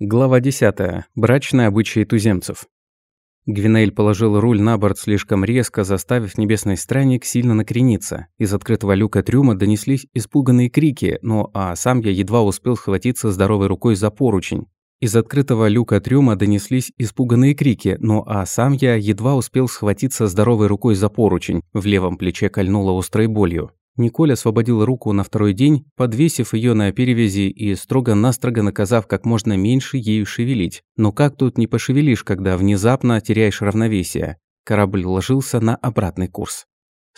Глава 10. Брачные обычаи туземцев. Гвинель положил руль на борт слишком резко, заставив небесный странник сильно накрениться. Из открытого люка трюма донеслись испуганные крики, но а сам я едва успел схватиться здоровой рукой за поручень. Из открытого люка трюма донеслись испуганные крики, но а сам я едва успел схватиться здоровой рукой за поручень. В левом плече кольнуло острой болью. Николь освободил руку на второй день, подвесив ее на перевязи и строго-настрого наказав как можно меньше ею шевелить. Но как тут не пошевелишь, когда внезапно теряешь равновесие? Корабль ложился на обратный курс.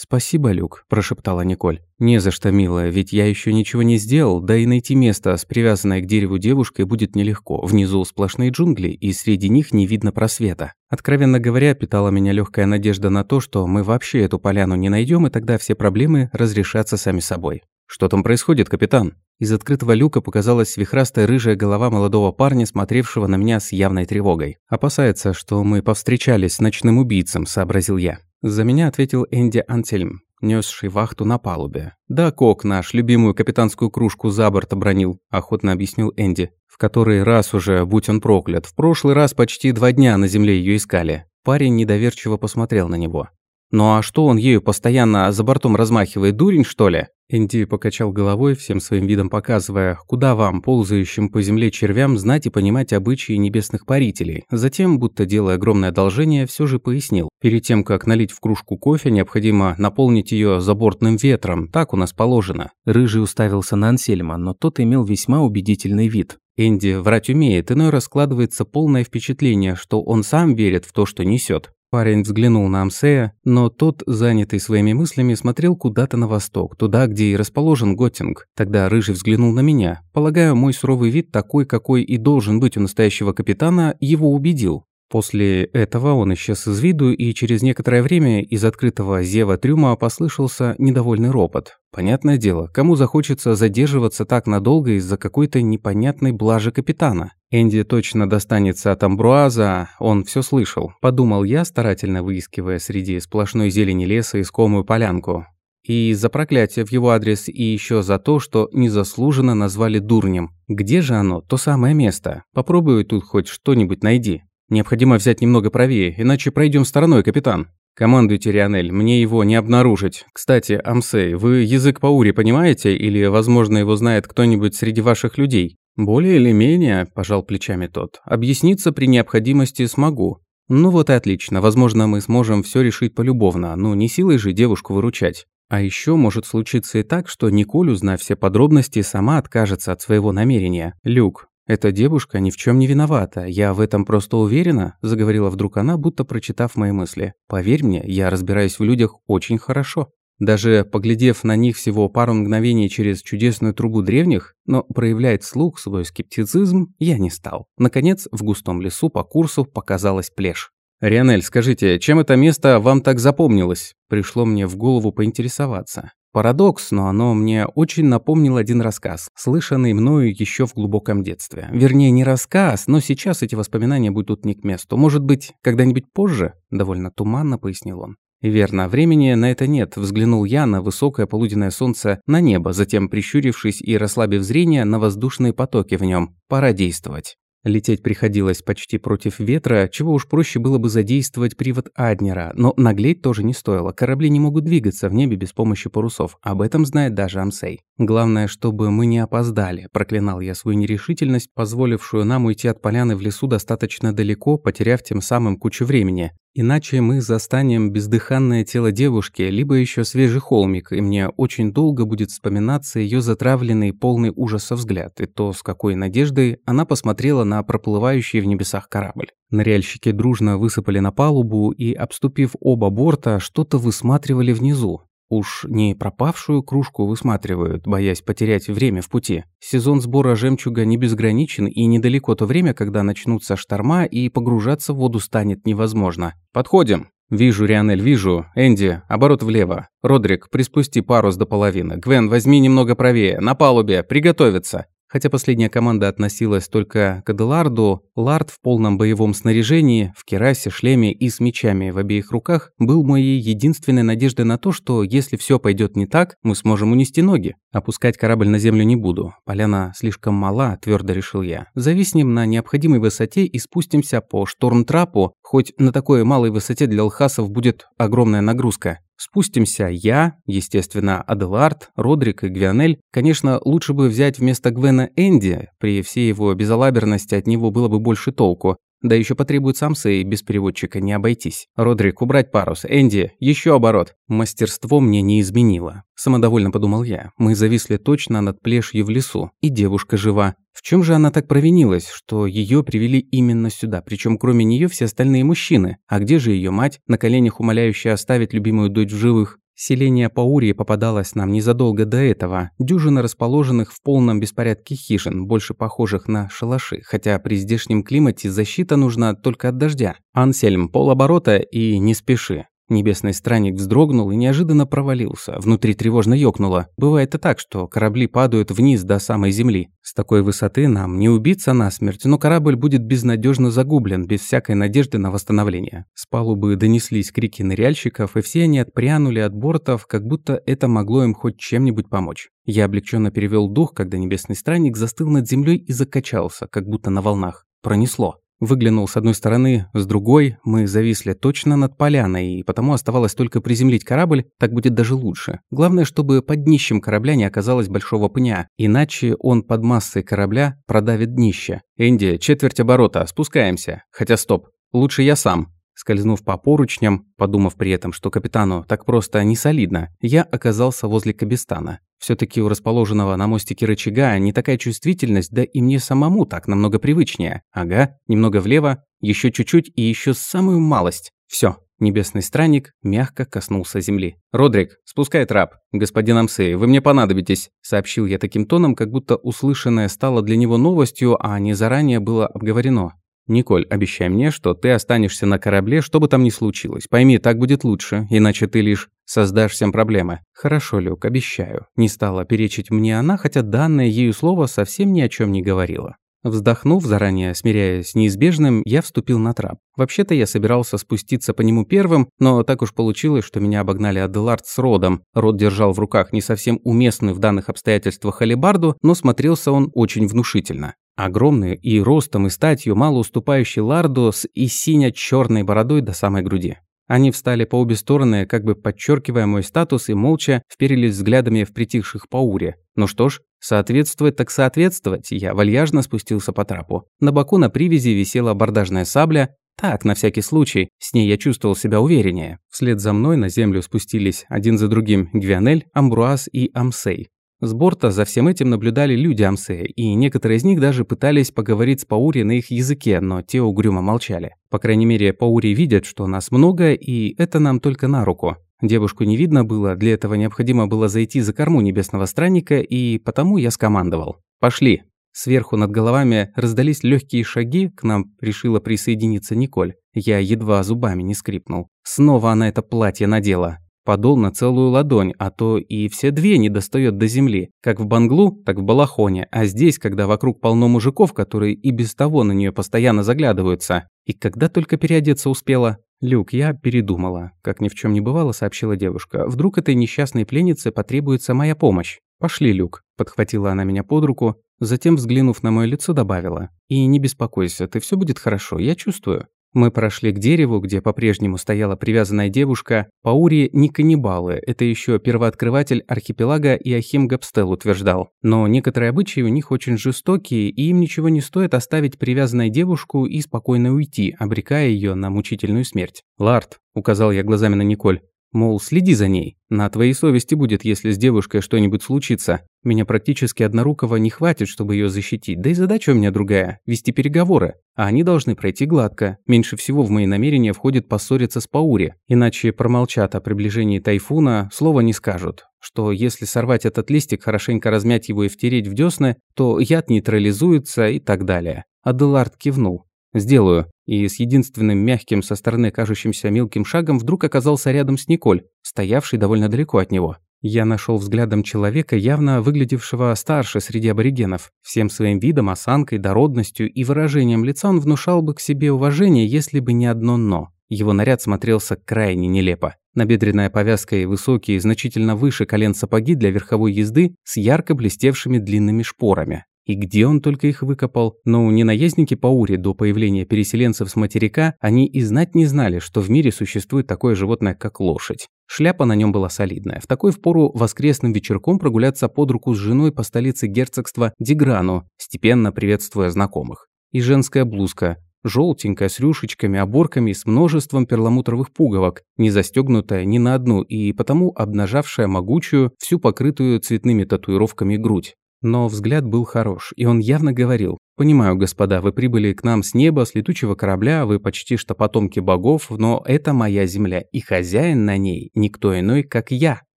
«Спасибо, Люк», – прошептала Николь. «Не за что, милая, ведь я еще ничего не сделал, да и найти место с привязанной к дереву девушкой будет нелегко. Внизу сплошные джунгли, и среди них не видно просвета. Откровенно говоря, питала меня легкая надежда на то, что мы вообще эту поляну не найдем, и тогда все проблемы разрешатся сами собой. «Что там происходит, капитан?» Из открытого люка показалась вихрастая рыжая голова молодого парня, смотревшего на меня с явной тревогой. «Опасается, что мы повстречались с ночным убийцем», – сообразил я. За меня ответил Энди Антельм, несший вахту на палубе. «Да, Кок наш, любимую капитанскую кружку за борт обронил», – охотно объяснил Энди. «В который раз уже, будь он проклят, в прошлый раз почти два дня на земле ее искали». Парень недоверчиво посмотрел на него. «Ну а что он ею постоянно за бортом размахивает, дурень, что ли?» Энди покачал головой, всем своим видом показывая, куда вам, ползающим по земле червям, знать и понимать обычаи небесных парителей. Затем, будто делая огромное одолжение, все же пояснил. Перед тем, как налить в кружку кофе, необходимо наполнить ее забортным ветром, так у нас положено. Рыжий уставился на Ансельма, но тот имел весьма убедительный вид. Энди врать умеет, иной раскладывается полное впечатление, что он сам верит в то, что несет. Парень взглянул на Амсея, но тот, занятый своими мыслями, смотрел куда-то на восток, туда, где и расположен Готтинг. Тогда Рыжий взглянул на меня. Полагаю, мой суровый вид, такой, какой и должен быть у настоящего капитана, его убедил. После этого он исчез из виду, и через некоторое время из открытого зева трюма послышался недовольный ропот. Понятное дело, кому захочется задерживаться так надолго из-за какой-то непонятной блажи капитана. Энди точно достанется от амбруаза, он все слышал. Подумал я, старательно выискивая среди сплошной зелени леса искомую полянку. И за проклятие в его адрес, и еще за то, что незаслуженно назвали дурнем. Где же оно, то самое место? Попробуй тут хоть что-нибудь найди. Необходимо взять немного правее, иначе пройдем стороной, капитан. Командуйте, Рионель, мне его не обнаружить. Кстати, Амсей, вы язык Паури понимаете, или, возможно, его знает кто-нибудь среди ваших людей? Более или менее, пожал плечами тот. Объясниться при необходимости смогу. Ну вот и отлично, возможно, мы сможем все решить полюбовно, ну не силой же девушку выручать. А еще может случиться и так, что Николь, узнав все подробности, сама откажется от своего намерения. Люк, «Эта девушка ни в чем не виновата, я в этом просто уверена», – заговорила вдруг она, будто прочитав мои мысли. «Поверь мне, я разбираюсь в людях очень хорошо». Даже поглядев на них всего пару мгновений через чудесную трубу древних, но проявлять слух свой скептицизм я не стал. Наконец, в густом лесу по курсу показалась плешь. «Рионель, скажите, чем это место вам так запомнилось?» Пришло мне в голову поинтересоваться. Парадокс, но оно мне очень напомнило один рассказ, слышанный мною еще в глубоком детстве. Вернее, не рассказ, но сейчас эти воспоминания будут не к месту. Может быть, когда-нибудь позже? Довольно туманно пояснил он. «Верно, времени на это нет», – взглянул я на высокое полуденное солнце, на небо, затем прищурившись и расслабив зрение на воздушные потоки в нем. «Пора действовать». Лететь приходилось почти против ветра, чего уж проще было бы задействовать привод Аднера, но наглеть тоже не стоило. Корабли не могут двигаться в небе без помощи парусов, об этом знает даже Амсей. Главное, чтобы мы не опоздали, проклинал я свою нерешительность, позволившую нам уйти от поляны в лесу достаточно далеко, потеряв тем самым кучу времени. Иначе мы застанем бездыханное тело девушки, либо еще свежий холмик, и мне очень долго будет вспоминаться ее затравленный, полный ужаса взгляд, и то, с какой надеждой она посмотрела на проплывающий в небесах корабль. Ныряльщики дружно высыпали на палубу и, обступив оба борта, что-то высматривали внизу. Уж не пропавшую кружку высматривают, боясь потерять время в пути. Сезон сбора жемчуга не безграничен, и недалеко то время, когда начнутся шторма, и погружаться в воду станет невозможно. «Подходим!» «Вижу, Рионель, вижу. Энди, оборот влево. Родрик, приспусти парус до половины. Гвен, возьми немного правее. На палубе. Приготовиться!» Хотя последняя команда относилась только к Аделарду, Лард в полном боевом снаряжении, в керасе, шлеме и с мечами в обеих руках был моей единственной надеждой на то, что если все пойдет не так, мы сможем унести ноги. Опускать корабль на землю не буду. Поляна слишком мала, твердо решил я. Зависнем на необходимой высоте и спустимся по штормтрапу, хоть на такой малой высоте для лхасов будет огромная нагрузка. Спустимся я, естественно, Аделард, Родрик и Гвианель. Конечно, лучше бы взять вместо Гвена Энди, при всей его безалаберности от него было бы больше толку. Да еще потребуется Амсе и без переводчика не обойтись. Родрик, убрать парус. Энди, еще оборот. Мастерство мне не изменило. Самодовольно подумал я. Мы зависли точно над плешью в лесу. И девушка жива. В чем же она так провинилась, что ее привели именно сюда? Причем кроме нее все остальные мужчины. А где же ее мать, на коленях умоляющая оставить любимую дочь в живых? Селение Паурии попадалось нам незадолго до этого. Дюжина расположенных в полном беспорядке хижин, больше похожих на шалаши, хотя при здешнем климате защита нужна только от дождя. Ансельм, полоборота и не спеши. Небесный странник вздрогнул и неожиданно провалился. Внутри тревожно ёкнуло. Бывает и так, что корабли падают вниз до самой земли. С такой высоты нам не убиться насмерть, но корабль будет безнадежно загублен, без всякой надежды на восстановление. С палубы донеслись крики ныряльщиков, и все они отпрянули от бортов, как будто это могло им хоть чем-нибудь помочь. Я облегченно перевел дух, когда небесный странник застыл над землей и закачался, как будто на волнах. Пронесло. Выглянул с одной стороны, с другой мы зависли точно над поляной, и потому оставалось только приземлить корабль, так будет даже лучше. Главное, чтобы под днищем корабля не оказалось большого пня, иначе он под массой корабля продавит днище. «Энди, четверть оборота, спускаемся. Хотя стоп, лучше я сам». Скользнув по поручням, подумав при этом, что капитану так просто не солидно, я оказался возле Кабистана. все таки у расположенного на мостике рычага не такая чувствительность, да и мне самому так намного привычнее. Ага, немного влево, еще чуть-чуть и еще самую малость. Все, Небесный странник мягко коснулся земли. «Родрик, спускай трап. Господин Амсей, вы мне понадобитесь», – сообщил я таким тоном, как будто услышанное стало для него новостью, а не заранее было обговорено. «Николь, обещай мне, что ты останешься на корабле, что бы там ни случилось. Пойми, так будет лучше, иначе ты лишь создашь всем проблемы». «Хорошо, Люк, обещаю». Не стала перечить мне она, хотя данное ею слово совсем ни о чем не говорило. Вздохнув, заранее смиряясь с неизбежным, я вступил на трап. Вообще-то я собирался спуститься по нему первым, но так уж получилось, что меня обогнали Аделард с Родом. Род держал в руках не совсем уместную в данных обстоятельствах халибарду, но смотрелся он очень внушительно. Огромный и ростом, и статью, мало уступающий Ларду с и синя-черной бородой до самой груди. Они встали по обе стороны, как бы подчеркивая мой статус, и молча вперились взглядами в притихших пауре. Ну что ж, соответствовать так соответствовать, я вальяжно спустился по трапу. На боку на привязи висела абордажная сабля, так, на всякий случай, с ней я чувствовал себя увереннее. Вслед за мной на землю спустились один за другим Гвианель, Амбруаз и Амсей. С борта за всем этим наблюдали люди Амсея, и некоторые из них даже пытались поговорить с Паури на их языке, но те угрюмо молчали. По крайней мере, Паури видят, что нас много, и это нам только на руку. Девушку не видно было, для этого необходимо было зайти за корму небесного странника, и потому я скомандовал. «Пошли!» Сверху над головами раздались легкие шаги, к нам решила присоединиться Николь. Я едва зубами не скрипнул. Снова она это платье надела. Подол на целую ладонь, а то и все две не достает до земли. Как в Банглу, так в Балахоне. А здесь, когда вокруг полно мужиков, которые и без того на нее постоянно заглядываются. И когда только переодеться успела? «Люк, я передумала», – как ни в чем не бывало, сообщила девушка. «Вдруг этой несчастной пленнице потребуется моя помощь?» «Пошли, Люк», – подхватила она меня под руку, затем, взглянув на мое лицо, добавила. «И не беспокойся, ты все будет хорошо, я чувствую». Мы прошли к дереву, где по-прежнему стояла привязанная девушка. Паури не каннибалы, это еще первооткрыватель архипелага Иохим Габстел утверждал. Но некоторые обычаи у них очень жестокие, и им ничего не стоит оставить привязанную девушку и спокойно уйти, обрекая ее на мучительную смерть. «Ларт», – указал я глазами на Николь, Мол, следи за ней. На твоей совести будет, если с девушкой что-нибудь случится. Меня практически однорукого не хватит, чтобы ее защитить. Да и задача у меня другая – вести переговоры. А они должны пройти гладко. Меньше всего в мои намерения входит поссориться с Паури. Иначе промолчат о приближении тайфуна, слова не скажут. Что если сорвать этот листик, хорошенько размять его и втереть в десны, то яд нейтрализуется и так далее. Аделард кивнул. «Сделаю». И с единственным мягким со стороны кажущимся мелким шагом вдруг оказался рядом с Николь, стоявшей довольно далеко от него. Я нашел взглядом человека, явно выглядевшего старше среди аборигенов. Всем своим видом, осанкой, дородностью и выражением лица он внушал бы к себе уважение, если бы не одно «но». Его наряд смотрелся крайне нелепо. Набедренная повязка и высокие, значительно выше колен сапоги для верховой езды с ярко блестевшими длинными шпорами. И где он только их выкопал? Ну, не наездники Паури до появления переселенцев с материка, они и знать не знали, что в мире существует такое животное, как лошадь. Шляпа на нем была солидная. В такой впору воскресным вечерком прогуляться под руку с женой по столице герцогства Диграну, степенно приветствуя знакомых. И женская блузка, желтенькая, с рюшечками, оборками, с множеством перламутровых пуговок, не застегнутая ни на одну и потому обнажавшая могучую, всю покрытую цветными татуировками грудь. Но взгляд был хорош, и он явно говорил. «Понимаю, господа, вы прибыли к нам с неба, с летучего корабля, вы почти что потомки богов, но это моя земля, и хозяин на ней никто иной, как я».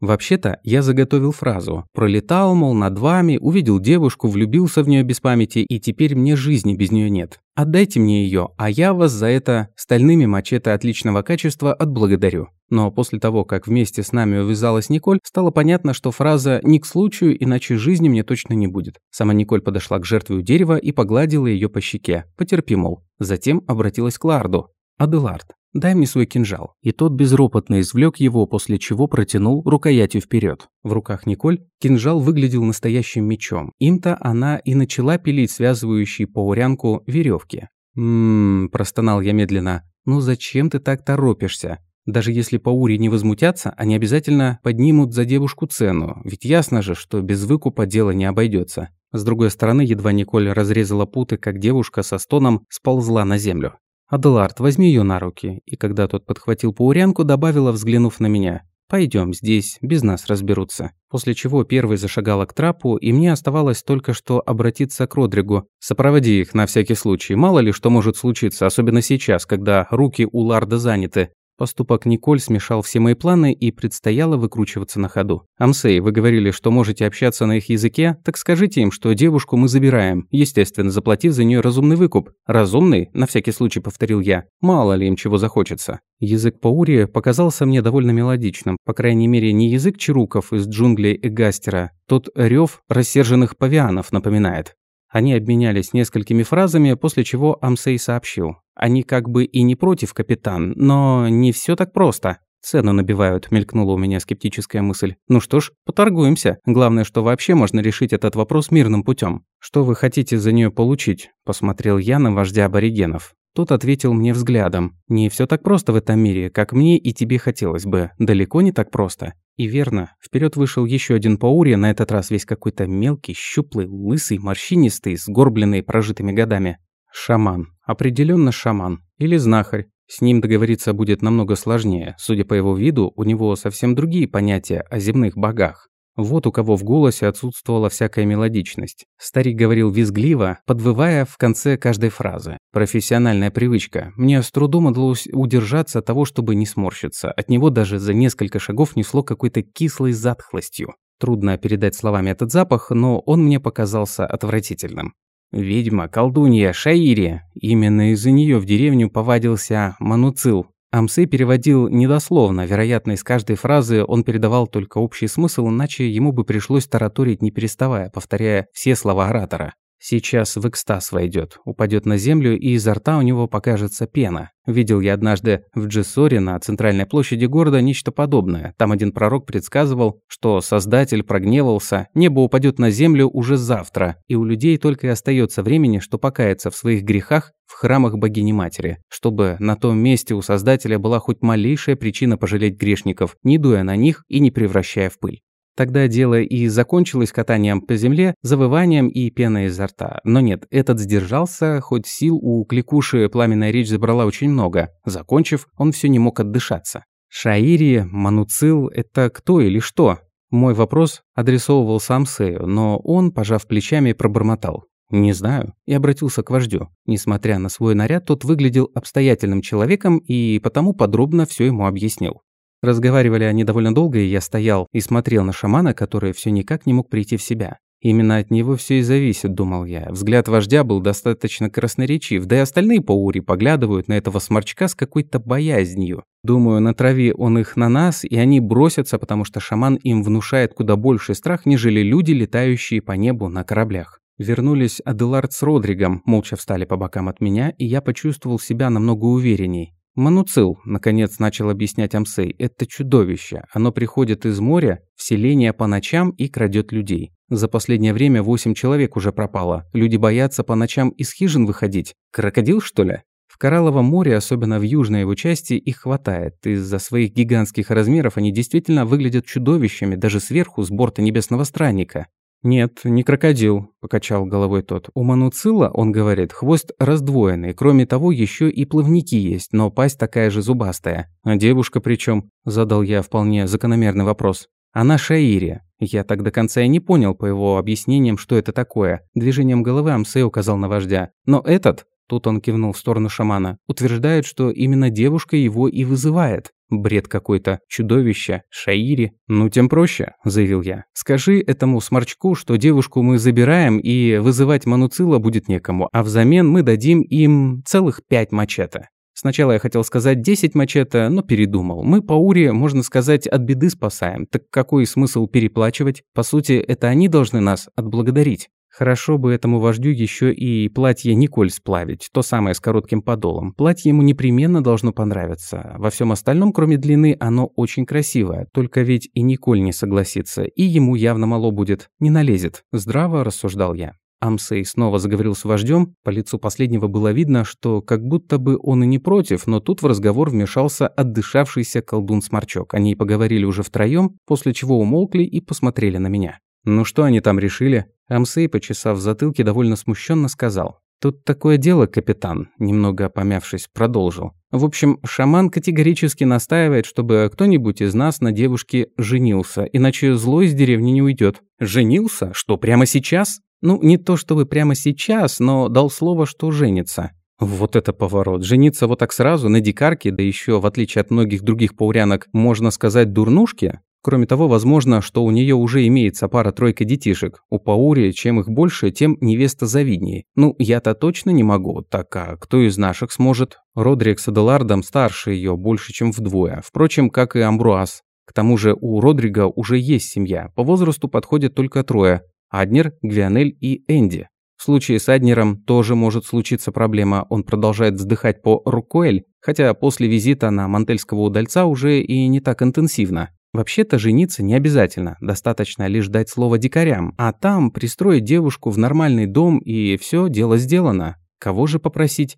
Вообще-то, я заготовил фразу. Пролетал, мол, над вами, увидел девушку, влюбился в нее без памяти, и теперь мне жизни без нее нет. Отдайте мне ее, а я вас за это стальными мачете отличного качества отблагодарю. Но после того, как вместе с нами увязалась Николь, стало понятно, что фраза «не к случаю, иначе жизни мне точно не будет». Сама Николь подошла к жертве у дерева и погладила ее по щеке. Потерпи, мол. Затем обратилась к Ларду. «Аделард, «Дай мне свой кинжал». И тот безропотно извлек его, после чего протянул рукоятью вперед. В руках Николь кинжал выглядел настоящим мечом. Им-то она и начала пилить связывающие паурянку веревки. «Ммм», – простонал я медленно, – «ну зачем ты так торопишься? Даже если паури не возмутятся, они обязательно поднимут за девушку цену, ведь ясно же, что без выкупа дело не обойдется. С другой стороны, едва Николь разрезала путы, как девушка со стоном сползла на землю. «Аделард, возьми ее на руки». И когда тот подхватил паурянку, добавила, взглянув на меня. «Пойдем, здесь без нас разберутся». После чего первой зашагала к трапу, и мне оставалось только что обратиться к Родригу. «Сопроводи их на всякий случай. Мало ли что может случиться, особенно сейчас, когда руки у Ларда заняты. Поступок Николь смешал все мои планы и предстояло выкручиваться на ходу. «Амсей, вы говорили, что можете общаться на их языке? Так скажите им, что девушку мы забираем, естественно, заплатив за нее разумный выкуп». «Разумный?» – на всякий случай повторил я. «Мало ли им чего захочется». Язык Паури показался мне довольно мелодичным, по крайней мере, не язык чаруков из джунглей Эгастера, тот рев рассерженных павианов напоминает. Они обменялись несколькими фразами, после чего Амсей сообщил. Они как бы и не против, капитан, но не все так просто. Цену набивают, мелькнула у меня скептическая мысль. Ну что ж, поторгуемся. Главное, что вообще можно решить этот вопрос мирным путем. Что вы хотите за нее получить? Посмотрел я на вождя аборигенов. Тот ответил мне взглядом. «Не все так просто в этом мире, как мне и тебе хотелось бы. Далеко не так просто». И верно, вперед вышел еще один паури, на этот раз весь какой-то мелкий, щуплый, лысый, морщинистый, сгорбленный прожитыми годами. Шаман. Определенно шаман. Или знахарь. С ним договориться будет намного сложнее. Судя по его виду, у него совсем другие понятия о земных богах. Вот у кого в голосе отсутствовала всякая мелодичность. Старик говорил визгливо, подвывая в конце каждой фразы. Профессиональная привычка. Мне с трудом удалось удержаться от того, чтобы не сморщиться. От него даже за несколько шагов несло какой-то кислой затхлостью. Трудно передать словами этот запах, но он мне показался отвратительным. Ведьма, колдунья, Шаири. Именно из-за нее в деревню повадился Мануцил, Амсы переводил недословно, вероятно, из каждой фразы он передавал только общий смысл, иначе ему бы пришлось тараторить не переставая, повторяя все слова оратора. Сейчас в экстаз войдет, упадет на землю, и изо рта у него покажется пена. Видел я однажды в Джессоре на центральной площади города нечто подобное. Там один пророк предсказывал, что Создатель прогневался, небо упадет на землю уже завтра, и у людей только и остается времени, что покаяться в своих грехах в храмах богини-матери, чтобы на том месте у Создателя была хоть малейшая причина пожалеть грешников, не дуя на них и не превращая в пыль. Тогда дело и закончилось катанием по земле, завыванием и пеной изо рта. Но нет, этот сдержался, хоть сил у кликуши пламенная речь забрала очень много. Закончив, он все не мог отдышаться. Шаири, Мануцил – это кто или что? Мой вопрос адресовывал сам Сею, но он, пожав плечами, пробормотал. «Не знаю», и обратился к вождю. Несмотря на свой наряд, тот выглядел обстоятельным человеком и потому подробно все ему объяснил. Разговаривали они довольно долго, и я стоял и смотрел на шамана, который все никак не мог прийти в себя. Именно от него все и зависит, думал я. Взгляд вождя был достаточно красноречив, да и остальные паури поглядывают на этого сморчка с какой-то боязнью. Думаю, на траве он их на нас, и они бросятся, потому что шаман им внушает куда больше страх, нежели люди, летающие по небу на кораблях. Вернулись Аделард с Родригом, молча встали по бокам от меня, и я почувствовал себя намного уверенней. «Мануцил», – наконец начал объяснять Амсей, – «это чудовище. Оно приходит из моря, в селение по ночам и крадет людей. За последнее время восемь человек уже пропало. Люди боятся по ночам из хижин выходить. Крокодил, что ли?» В Коралловом море, особенно в южной его части, их хватает. Из-за своих гигантских размеров они действительно выглядят чудовищами даже сверху с борта Небесного Странника. «Нет, не крокодил», – покачал головой тот. «У мануцила, он говорит, хвост раздвоенный. Кроме того, еще и плавники есть, но пасть такая же зубастая. А девушка при чем? задал я вполне закономерный вопрос. «Она Шаири». Я так до конца и не понял по его объяснениям, что это такое. Движением головы Амсей указал на вождя. «Но этот...» Тут он кивнул в сторону шамана. Утверждает, что именно девушка его и вызывает. Бред какой-то. Чудовище. Шаири. Ну, тем проще, заявил я. Скажи этому сморчку, что девушку мы забираем, и вызывать Мануцила будет некому, а взамен мы дадим им целых пять мачете. Сначала я хотел сказать 10 мачете, но передумал. Мы по Уре, можно сказать, от беды спасаем. Так какой смысл переплачивать? По сути, это они должны нас отблагодарить. Хорошо бы этому вождю еще и платье Николь сплавить, то самое с коротким подолом. Платье ему непременно должно понравиться. Во всем остальном, кроме длины, оно очень красивое. Только ведь и Николь не согласится, и ему явно мало будет. Не налезет. Здраво рассуждал я. Амсей снова заговорил с вождем. По лицу последнего было видно, что как будто бы он и не против, но тут в разговор вмешался отдышавшийся колдун-сморчок. Они поговорили уже втроем, после чего умолкли и посмотрели на меня. «Ну что они там решили?» Амсей, почесав затылки, довольно смущенно сказал. «Тут такое дело, капитан», немного помявшись, продолжил. «В общем, шаман категорически настаивает, чтобы кто-нибудь из нас на девушке женился, иначе зло из деревни не уйдет. «Женился? Что, прямо сейчас?» «Ну, не то чтобы прямо сейчас, но дал слово, что женится». Вот это поворот. Жениться вот так сразу на дикарке, да еще, в отличие от многих других паурянок, можно сказать, дурнушке? Кроме того, возможно, что у нее уже имеется пара-тройка детишек. У Паури, чем их больше, тем невеста завиднее. Ну, я-то точно не могу, так а кто из наших сможет? Родрик с Аделардом старше ее больше, чем вдвое. Впрочем, как и Амбруаз. К тому же у Родрига уже есть семья. По возрасту подходят только трое. Аднер, Гвианель и Энди. В случае с Аднером тоже может случиться проблема. Он продолжает вздыхать по Рукоэль, хотя после визита на мантельского удальца уже и не так интенсивно. Вообще-то жениться не обязательно, достаточно лишь дать слово дикарям, а там пристроить девушку в нормальный дом и все, дело сделано. Кого же попросить?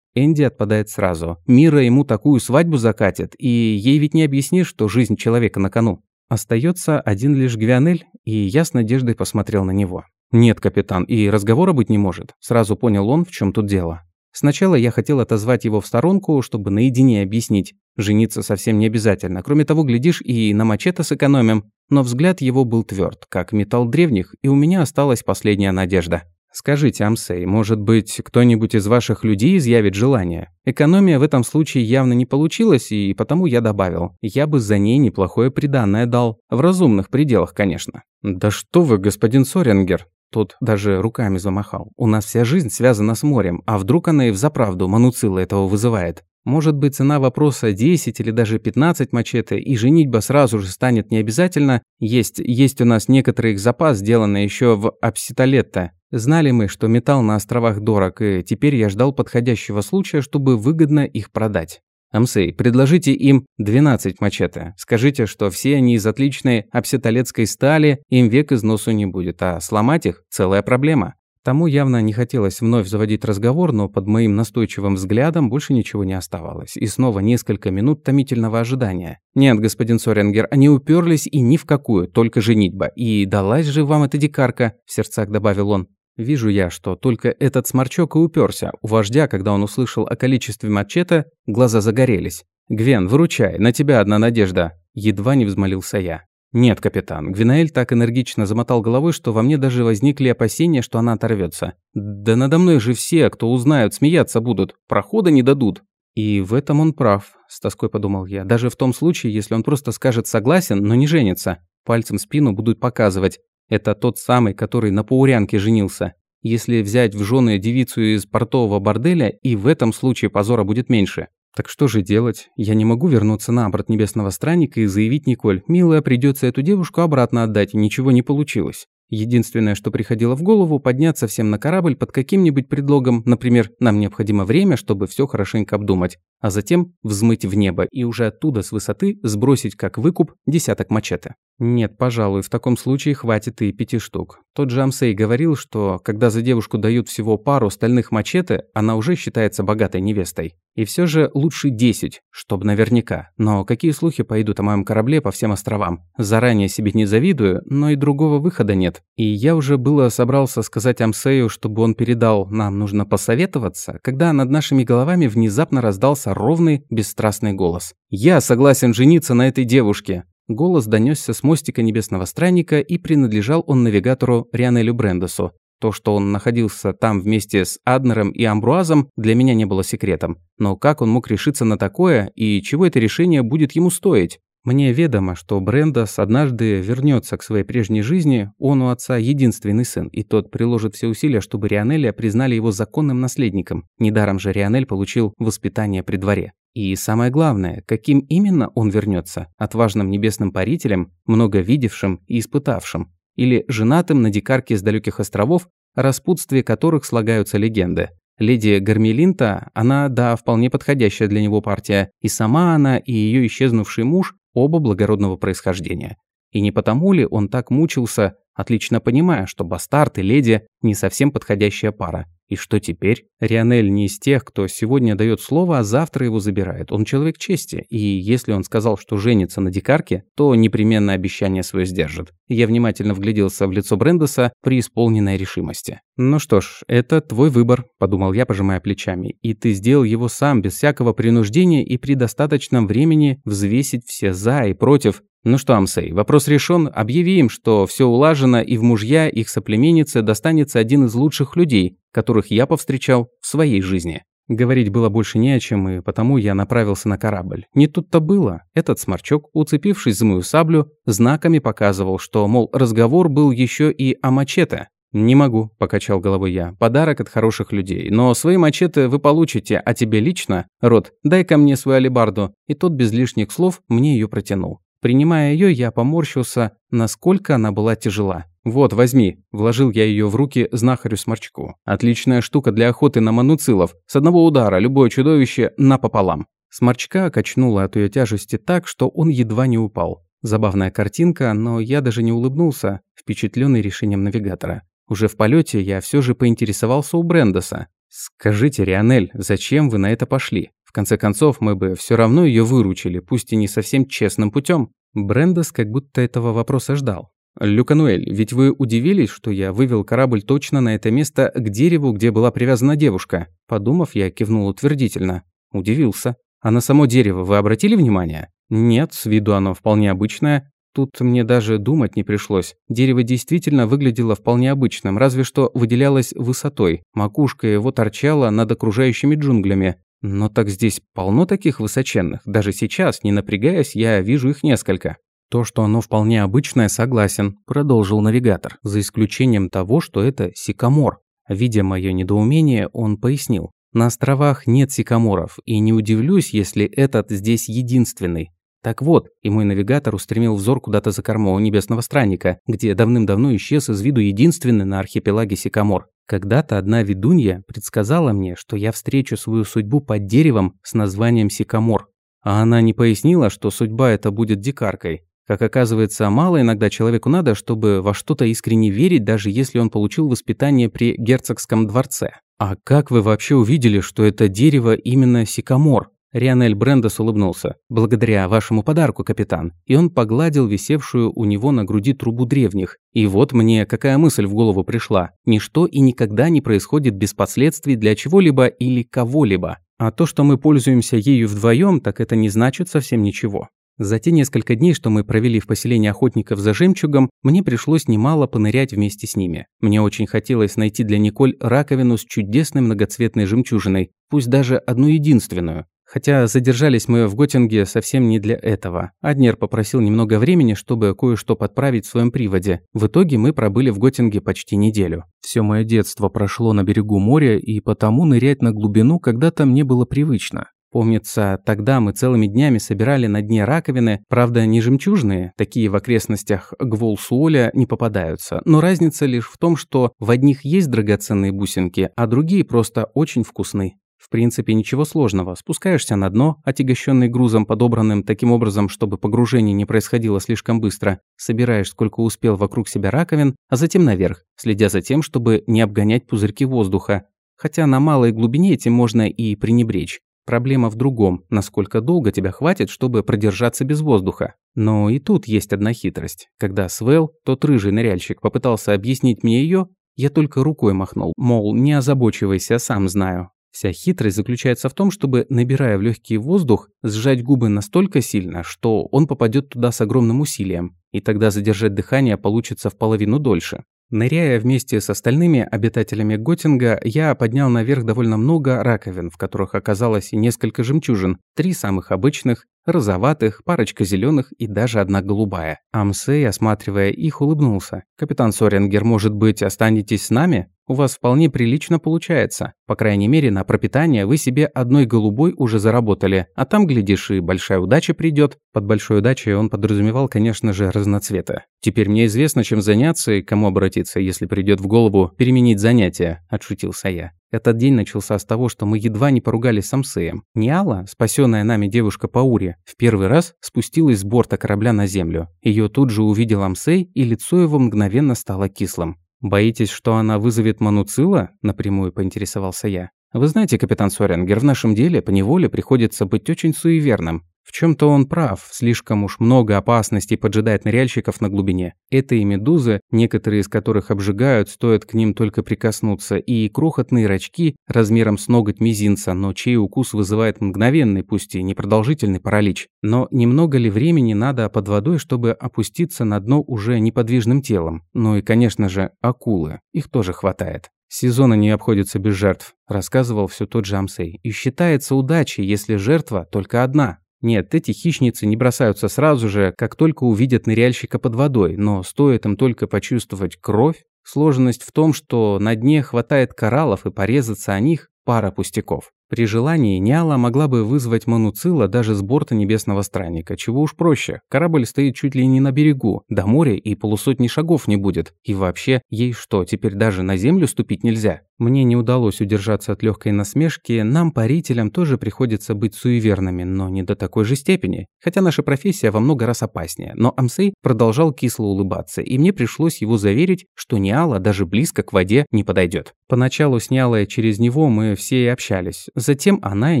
Энди отпадает сразу. Мира ему такую свадьбу закатит, и ей ведь не объяснишь, что жизнь человека на кону. Остается один лишь Гвианель, и я с надеждой посмотрел на него. «Нет, капитан, и разговора быть не может». Сразу понял он, в чем тут дело. Сначала я хотел отозвать его в сторонку, чтобы наедине объяснить. Жениться совсем не обязательно. Кроме того, глядишь, и на мачете сэкономим. Но взгляд его был тверд, как металл древних, и у меня осталась последняя надежда. Скажите, Амсей, может быть, кто-нибудь из ваших людей изъявит желание? Экономия в этом случае явно не получилась, и потому я добавил. Я бы за ней неплохое приданное дал. В разумных пределах, конечно. Да что вы, господин Сорингер, тот даже руками замахал. «У нас вся жизнь связана с морем, а вдруг она и взаправду Мануцила этого вызывает? Может быть, цена вопроса 10 или даже 15 мачете, и женитьба сразу же станет необязательно. Есть, есть у нас некоторый их запас, сделанный еще в Апситолетто. Знали мы, что металл на островах дорог, и теперь я ждал подходящего случая, чтобы выгодно их продать. Амсей, предложите им 12 мачете. Скажите, что все они из отличной апсетолетской стали, им век износу не будет, а сломать их – целая проблема. Тому явно не хотелось вновь заводить разговор, но под моим настойчивым взглядом больше ничего не оставалось. И снова несколько минут томительного ожидания. «Нет, господин Соренгер, они уперлись и ни в какую, только женитьба. И далась же вам эта дикарка», – в сердцах добавил он. Вижу я, что только этот сморчок и уперся. У вождя, когда он услышал о количестве мачете, глаза загорелись. «Гвен, выручай, на тебя одна надежда!» Едва не взмолился я. «Нет, капитан». Гвинаэль так энергично замотал головой, что во мне даже возникли опасения, что она оторвется. «Да надо мной же все, кто узнают, смеяться будут. Прохода не дадут». И в этом он прав, с тоской подумал я. Даже в том случае, если он просто скажет «согласен», но не женится. Пальцем спину будут показывать. Это тот самый, который на Паурянке женился. Если взять в жены девицу из портового борделя, и в этом случае позора будет меньше. Так что же делать? Я не могу вернуться на борт Небесного Странника и заявить Николь, «Милая, придется эту девушку обратно отдать, ничего не получилось». Единственное, что приходило в голову, подняться всем на корабль под каким-нибудь предлогом, например, нам необходимо время, чтобы все хорошенько обдумать, а затем взмыть в небо и уже оттуда с высоты сбросить как выкуп десяток мачете. Нет, пожалуй, в таком случае хватит и пяти штук. Тот же Амсей говорил, что когда за девушку дают всего пару стальных мачете, она уже считается богатой невестой. И все же лучше 10, чтобы наверняка. Но какие слухи пойдут о моем корабле по всем островам? Заранее себе не завидую, но и другого выхода нет. И я уже было собрался сказать Амсею, чтобы он передал «нам нужно посоветоваться», когда над нашими головами внезапно раздался ровный, бесстрастный голос. «Я согласен жениться на этой девушке!» Голос донесся с мостика Небесного Странника и принадлежал он навигатору Рианелю Брендесу. То, что он находился там вместе с Аднером и Амбруазом, для меня не было секретом. Но как он мог решиться на такое, и чего это решение будет ему стоить? Мне ведомо, что Брендос однажды вернется к своей прежней жизни, он у отца единственный сын, и тот приложит все усилия, чтобы Рионеля признали его законным наследником. Недаром же Рионель получил воспитание при дворе. И самое главное, каким именно он вернется? Отважным небесным парителем, много видевшим и испытавшим? Или женатым на дикарке с далеких островов, о распутстве которых слагаются легенды? Леди Гармелинта, она, да, вполне подходящая для него партия, и сама она, и ее исчезнувший муж оба благородного происхождения. И не потому ли он так мучился, отлично понимая, что бастард и леди не совсем подходящая пара. И что теперь? Рионель не из тех, кто сегодня дает слово, а завтра его забирает. Он человек чести, и если он сказал, что женится на дикарке, то непременно обещание свое сдержит. Я внимательно вгляделся в лицо Брендеса при исполненной решимости. «Ну что ж, это твой выбор», – подумал я, пожимая плечами. «И ты сделал его сам, без всякого принуждения и при достаточном времени взвесить все «за» и «против». Ну что, Амсей, вопрос решен. Объяви им, что все улажено, и в мужья их соплеменнице достанется один из лучших людей, которых я повстречал в своей жизни. Говорить было больше не о чем, и потому я направился на корабль. Не тут-то было. Этот сморчок, уцепившись за мою саблю, знаками показывал, что, мол, разговор был еще и о мачете. «Не могу», – покачал головой я. «Подарок от хороших людей. Но свои мачете вы получите, а тебе лично? Рот, дай ко мне свою алебарду». И тот без лишних слов мне ее протянул. Принимая ее, я поморщился, насколько она была тяжела. «Вот, возьми», – вложил я ее в руки знахарю Сморчку. «Отличная штука для охоты на мануцилов. С одного удара любое чудовище напополам». Сморчка качнула от ее тяжести так, что он едва не упал. Забавная картинка, но я даже не улыбнулся, впечатленный решением навигатора. Уже в полете я все же поинтересовался у Брендоса. «Скажите, Рионель, зачем вы на это пошли? Конце концов, мы бы все равно ее выручили, пусть и не совсем честным путем. Брендес как будто этого вопроса ждал. «Люкануэль, ведь вы удивились, что я вывел корабль точно на это место к дереву, где была привязана девушка?» Подумав, я кивнул утвердительно. Удивился. «А на само дерево вы обратили внимание?» «Нет, с виду оно вполне обычное. Тут мне даже думать не пришлось. Дерево действительно выглядело вполне обычным, разве что выделялось высотой. Макушка его торчала над окружающими джунглями. Но так здесь полно таких высоченных. Даже сейчас, не напрягаясь, я вижу их несколько. То, что оно вполне обычное, согласен, продолжил навигатор, за исключением того, что это сикамор. Видя мое недоумение, он пояснил. На островах нет сикаморов, и не удивлюсь, если этот здесь единственный. Так вот, и мой навигатор устремил взор куда-то за корму небесного странника, где давным-давно исчез из виду единственный на архипелаге Сикамор. Когда-то одна ведунья предсказала мне, что я встречу свою судьбу под деревом с названием Сикамор. А она не пояснила, что судьба эта будет дикаркой. Как оказывается, мало иногда человеку надо, чтобы во что-то искренне верить, даже если он получил воспитание при герцогском дворце. А как вы вообще увидели, что это дерево именно Сикамор? Рионель Брендес улыбнулся. «Благодаря вашему подарку, капитан». И он погладил висевшую у него на груди трубу древних. И вот мне какая мысль в голову пришла. Ничто и никогда не происходит без последствий для чего-либо или кого-либо. А то, что мы пользуемся ею вдвоем, так это не значит совсем ничего. За те несколько дней, что мы провели в поселении охотников за жемчугом, мне пришлось немало понырять вместе с ними. Мне очень хотелось найти для Николь раковину с чудесной многоцветной жемчужиной, пусть даже одну единственную. Хотя задержались мы в Готинге совсем не для этого. Аднер попросил немного времени, чтобы кое-что подправить в своем приводе. В итоге мы пробыли в Готинге почти неделю. Все мое детство прошло на берегу моря, и потому нырять на глубину когда-то мне было привычно. Помнится, тогда мы целыми днями собирали на дне раковины, правда, не жемчужные, такие в окрестностях Гволсуоля не попадаются, но разница лишь в том, что в одних есть драгоценные бусинки, а другие просто очень вкусны. В принципе, ничего сложного. Спускаешься на дно, отягощенный грузом, подобранным таким образом, чтобы погружение не происходило слишком быстро. Собираешь, сколько успел вокруг себя раковин, а затем наверх, следя за тем, чтобы не обгонять пузырьки воздуха. Хотя на малой глубине этим можно и пренебречь. Проблема в другом, насколько долго тебя хватит, чтобы продержаться без воздуха. Но и тут есть одна хитрость. Когда Свел, тот рыжий ныряльщик, попытался объяснить мне ее, я только рукой махнул, мол, не озабочивайся, сам знаю. Вся хитрость заключается в том, чтобы, набирая в легкий воздух, сжать губы настолько сильно, что он попадет туда с огромным усилием, и тогда задержать дыхание получится в половину дольше. Ныряя вместе с остальными обитателями Готинга, я поднял наверх довольно много раковин, в которых оказалось и несколько жемчужин, три самых обычных, розоватых, парочка зеленых и даже одна голубая. Амсей, осматривая их, улыбнулся. «Капитан Сорингер, может быть, останетесь с нами? У вас вполне прилично получается. По крайней мере, на пропитание вы себе одной голубой уже заработали, а там, глядишь, и большая удача придет. Под большой удачей он подразумевал, конечно же, разноцвета. «Теперь мне известно, чем заняться и кому обратиться, если придет в голову переменить занятие», – отшутился я. Этот день начался с того, что мы едва не поругались с Амсеем. Ниала, спасенная нами девушка Паури, в первый раз спустилась с борта корабля на землю. Ее тут же увидел Амсей, и лицо его мгновенно стало кислым. «Боитесь, что она вызовет Мануцила?» – напрямую поинтересовался я. «Вы знаете, капитан Соренгер, в нашем деле поневоле приходится быть очень суеверным. В чем-то он прав, слишком уж много опасностей поджидает ныряльщиков на глубине. Это и медузы, некоторые из которых обжигают, стоит к ним только прикоснуться, и крохотные рачки размером с ноготь мизинца, но чей укус вызывает мгновенный, пусть и непродолжительный паралич. Но немного ли времени надо под водой, чтобы опуститься на дно уже неподвижным телом? Ну и, конечно же, акулы. Их тоже хватает. Сезоны не обходятся без жертв, рассказывал все тот же Амсей. И считается удачей, если жертва только одна. Нет, эти хищницы не бросаются сразу же, как только увидят ныряльщика под водой, но стоит им только почувствовать кровь, сложность в том, что на дне хватает кораллов и порезаться о них пара пустяков. При желании Ниала могла бы вызвать Мануцила даже с борта Небесного Странника, чего уж проще. Корабль стоит чуть ли не на берегу, до моря и полусотни шагов не будет. И вообще, ей что, теперь даже на землю ступить нельзя? Мне не удалось удержаться от легкой насмешки, нам, парителям, тоже приходится быть суеверными, но не до такой же степени. Хотя наша профессия во много раз опаснее. Но Амсей продолжал кисло улыбаться, и мне пришлось его заверить, что Ниала даже близко к воде не подойдет. Поначалу с Ниалой через него мы все и общались. Затем она и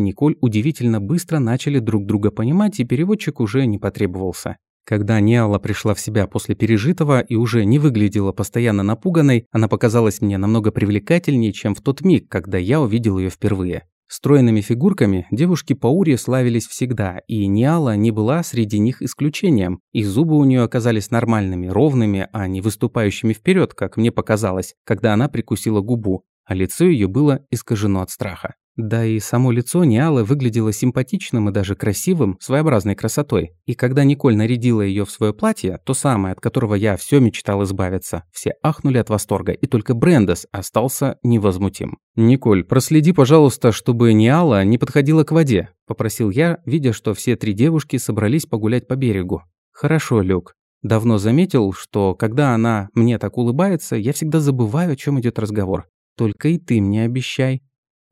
Николь удивительно быстро начали друг друга понимать, и переводчик уже не потребовался. Когда Ниала пришла в себя после пережитого и уже не выглядела постоянно напуганной, она показалась мне намного привлекательнее, чем в тот миг, когда я увидел ее впервые. Стройными фигурками девушки Паури славились всегда, и Ниала не была среди них исключением. И зубы у нее оказались нормальными, ровными, а не выступающими вперед, как мне показалось, когда она прикусила губу, а лицо ее было искажено от страха. Да и само лицо Ниалы выглядело симпатичным и даже красивым, своеобразной красотой. И когда Николь нарядила ее в свое платье, то самое, от которого я все мечтал избавиться, все ахнули от восторга, и только Брендес остался невозмутим. «Николь, проследи, пожалуйста, чтобы Ниала не подходила к воде», – попросил я, видя, что все три девушки собрались погулять по берегу. «Хорошо, Люк. Давно заметил, что когда она мне так улыбается, я всегда забываю, о чем идет разговор. Только и ты мне обещай».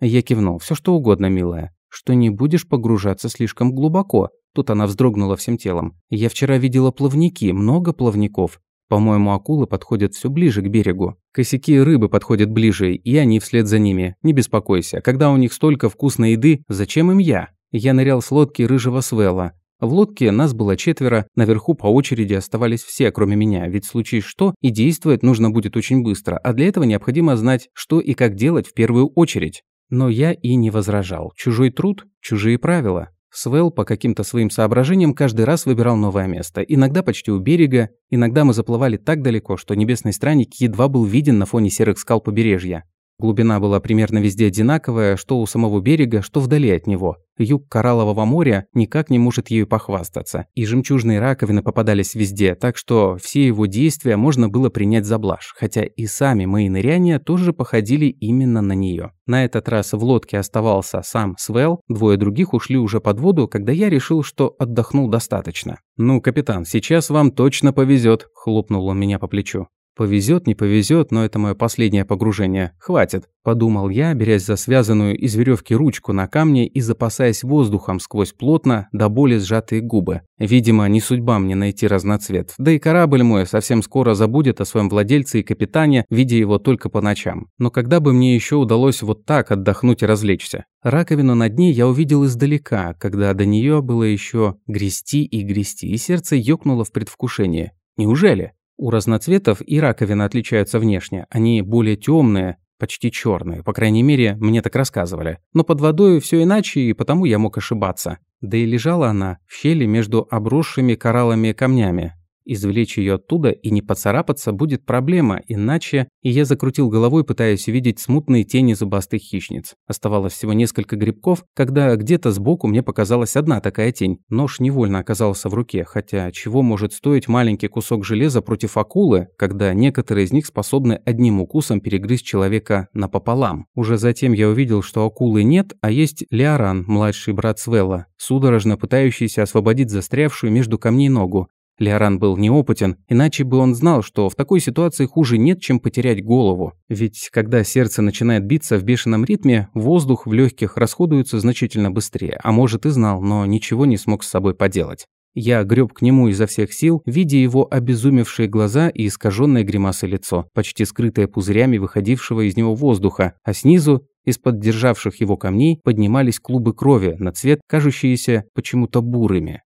Я кивнул. Все что угодно, милая. Что не будешь погружаться слишком глубоко. Тут она вздрогнула всем телом. Я вчера видела плавники, много плавников. По-моему, акулы подходят все ближе к берегу. Косяки рыбы подходят ближе, и они вслед за ними. Не беспокойся, когда у них столько вкусной еды, зачем им я? Я нырял с лодки рыжего свела. В лодке нас было четверо, наверху по очереди оставались все, кроме меня, ведь случае что, и действовать нужно будет очень быстро, а для этого необходимо знать, что и как делать в первую очередь. Но я и не возражал. Чужой труд, чужие правила. Свел по каким-то своим соображениям каждый раз выбирал новое место. Иногда почти у берега, иногда мы заплывали так далеко, что небесный странник едва был виден на фоне серых скал побережья. Глубина была примерно везде одинаковая, что у самого берега, что вдали от него. Юг Кораллового моря никак не может ею похвастаться. И жемчужные раковины попадались везде, так что все его действия можно было принять за блажь, хотя и сами мои ныряния тоже походили именно на нее. На этот раз в лодке оставался сам Свел, двое других ушли уже под воду, когда я решил, что отдохнул достаточно. «Ну, капитан, сейчас вам точно повезет», – хлопнул он меня по плечу. Повезет, не повезет, но это мое последнее погружение. Хватит, подумал я, берясь за связанную из веревки ручку на камне и запасаясь воздухом сквозь плотно до боли сжатые губы. Видимо, не судьба мне найти разноцвет. Да и корабль мой совсем скоро забудет о своем владельце и капитане, видя его только по ночам. Но когда бы мне еще удалось вот так отдохнуть и развлечься? Раковину на дне я увидел издалека, когда до нее было еще грести и грести, и сердце ёкнуло в предвкушении. Неужели? У разноцветов и раковины отличаются внешне. Они более темные, почти черные, по крайней мере, мне так рассказывали. Но под водой все иначе, и потому я мог ошибаться. Да и лежала она в щели между обросшими кораллами камнями, Извлечь ее оттуда и не поцарапаться будет проблема, иначе... И я закрутил головой, пытаясь увидеть смутные тени зубастых хищниц. Оставалось всего несколько грибков, когда где-то сбоку мне показалась одна такая тень. Нож невольно оказался в руке, хотя чего может стоить маленький кусок железа против акулы, когда некоторые из них способны одним укусом перегрызть человека напополам. Уже затем я увидел, что акулы нет, а есть Леоран, младший брат Свелла, судорожно пытающийся освободить застрявшую между камней ногу. Леоран был неопытен, иначе бы он знал, что в такой ситуации хуже нет, чем потерять голову. Ведь когда сердце начинает биться в бешеном ритме, воздух в легких расходуется значительно быстрее, а может и знал, но ничего не смог с собой поделать. Я греб к нему изо всех сил, видя его обезумевшие глаза и искаженное гримасой лицо, почти скрытое пузырями выходившего из него воздуха, а снизу, из-под державших его камней, поднимались клубы крови, на цвет кажущиеся почему-то бурыми.